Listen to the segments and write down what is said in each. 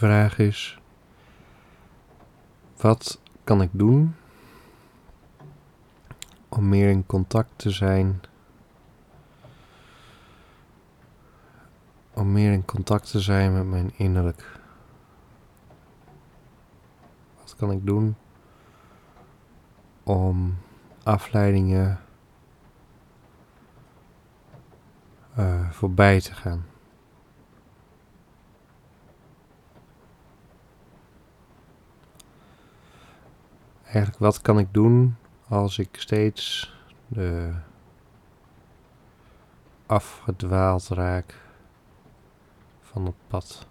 vraag is: wat kan ik doen om meer in contact te zijn? Om meer in contact te zijn met mijn innerlijk. Wat kan ik doen om afleidingen uh, voorbij te gaan? Eigenlijk, wat kan ik doen als ik steeds de afgedwaald raak van het pad?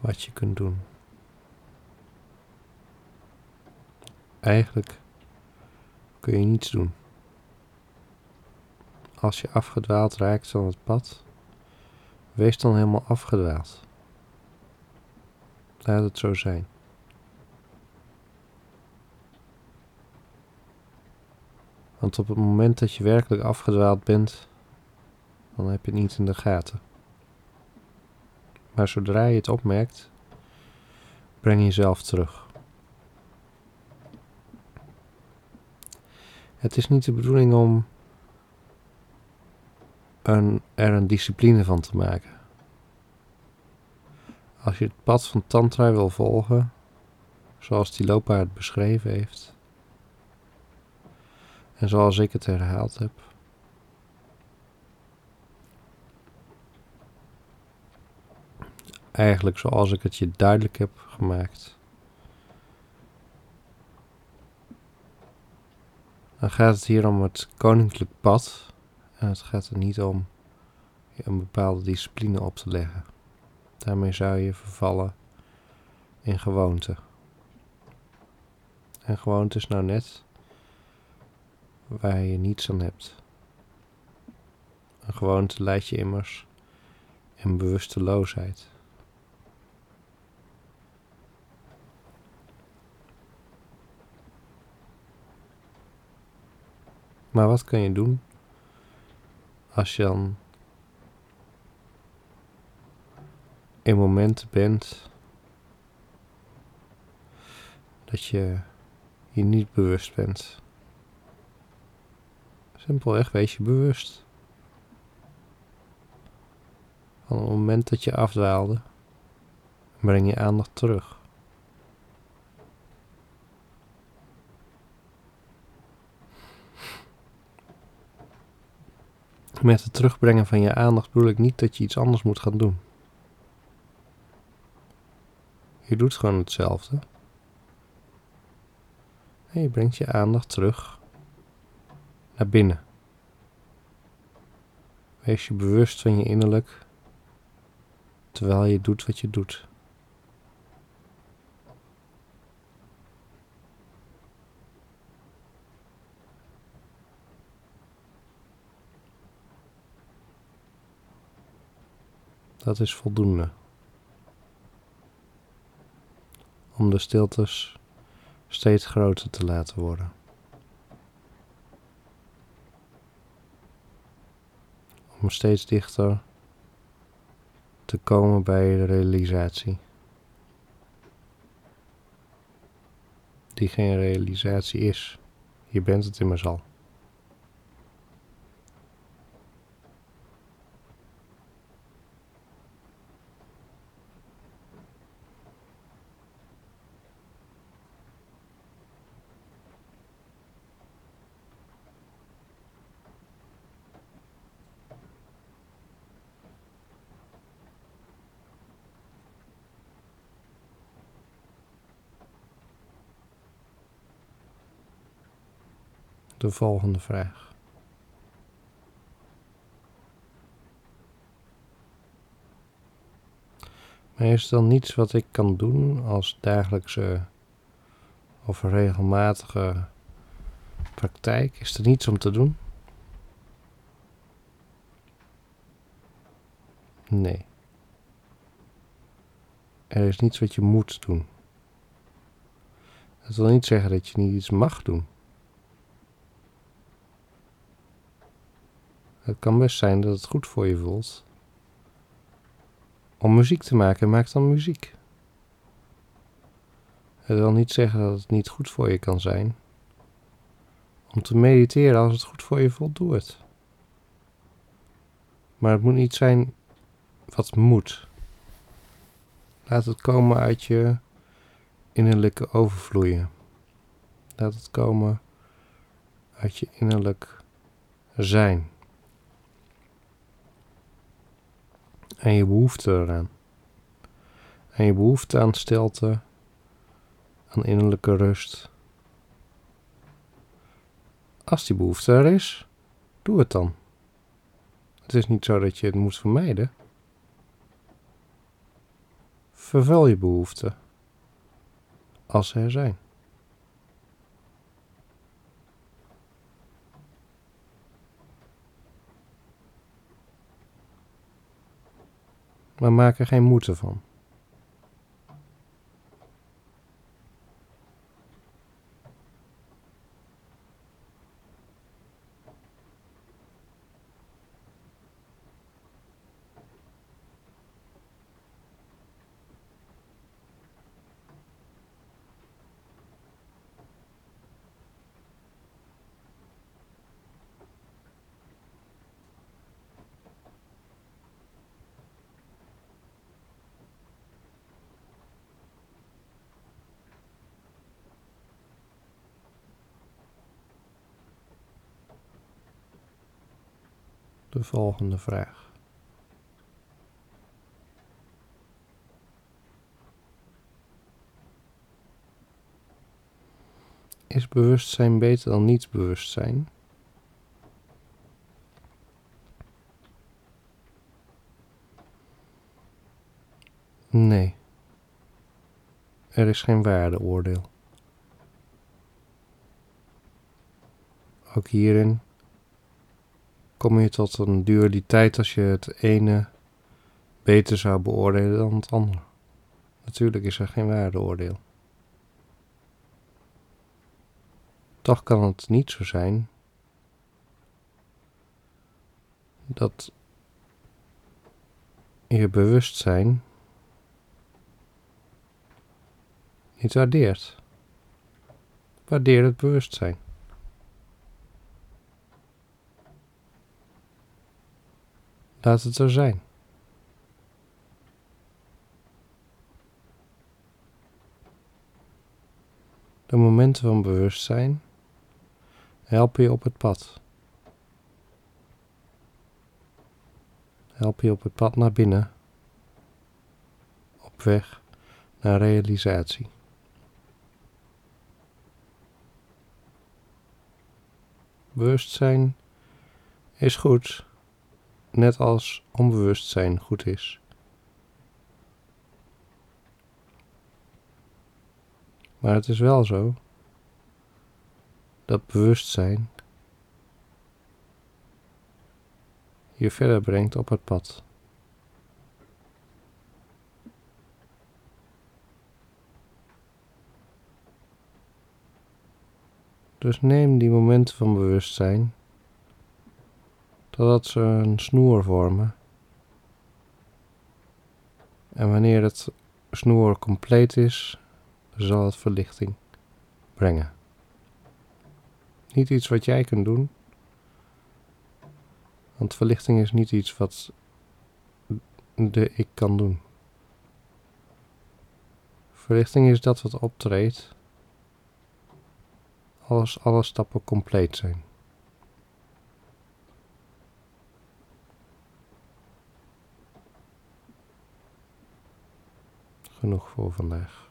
Wat je kunt doen. Eigenlijk kun je niets doen. Als je afgedwaald raakt van het pad, wees dan helemaal afgedwaald. Laat het zo zijn. Want op het moment dat je werkelijk afgedwaald bent, dan heb je het niet in de gaten. Maar zodra je het opmerkt, breng jezelf terug. Het is niet de bedoeling om een, er een discipline van te maken. Als je het pad van Tantra wil volgen, zoals die lopa het beschreven heeft, en zoals ik het herhaald heb, eigenlijk zoals ik het je duidelijk heb gemaakt. Dan gaat het hier om het koninklijk pad. En het gaat er niet om een bepaalde discipline op te leggen. Daarmee zou je vervallen in gewoonte. En gewoonte is nou net waar je niets aan hebt. Een gewoonte leidt je immers in bewusteloosheid. Maar wat kan je doen als je dan in momenten bent dat je je niet bewust bent? Simpelweg wees je bewust. Van het moment dat je afdwaalde, breng je aandacht terug. Met het terugbrengen van je aandacht bedoel ik niet dat je iets anders moet gaan doen. Je doet gewoon hetzelfde. En je brengt je aandacht terug naar binnen. Wees je bewust van je innerlijk terwijl je doet wat je doet. Dat is voldoende. Om de stiltes steeds groter te laten worden. Om steeds dichter te komen bij de realisatie. Die geen realisatie is. Je bent het immers al. De volgende vraag. Maar is dan niets wat ik kan doen als dagelijkse of regelmatige praktijk? Is er niets om te doen? Nee. Er is niets wat je moet doen. Dat wil niet zeggen dat je niet iets mag doen. Het kan best zijn dat het goed voor je voelt om muziek te maken. Maak dan muziek. Het wil niet zeggen dat het niet goed voor je kan zijn. Om te mediteren, als het goed voor je voelt, doe het. Maar het moet niet zijn wat moet. Laat het komen uit je innerlijke overvloeien. Laat het komen uit je innerlijk zijn. En je behoefte eraan. En je behoefte aan stilte, aan innerlijke rust. Als die behoefte er is, doe het dan. Het is niet zo dat je het moet vermijden. Vervul je behoeften als ze er zijn. Maar maak er geen moeite van. De volgende vraag. Is bewustzijn beter dan niets bewustzijn? Nee. Er is geen waardeoordeel. Ook hierin kom je tot een dualiteit als je het ene beter zou beoordelen dan het andere. Natuurlijk is er geen waardeoordeel. Toch kan het niet zo zijn dat je bewustzijn niet waardeert. Waardeer het bewustzijn. Laat het zo zijn. De momenten van bewustzijn helpen je op het pad. Help je op het pad naar binnen. Op weg naar realisatie. Bewustzijn is goed net als onbewustzijn goed is. Maar het is wel zo dat bewustzijn je verder brengt op het pad. Dus neem die momenten van bewustzijn totdat ze een snoer vormen. En wanneer het snoer compleet is, zal het verlichting brengen. Niet iets wat jij kunt doen, want verlichting is niet iets wat de ik kan doen. Verlichting is dat wat optreedt als alle stappen compleet zijn. Genoeg voor vandaag.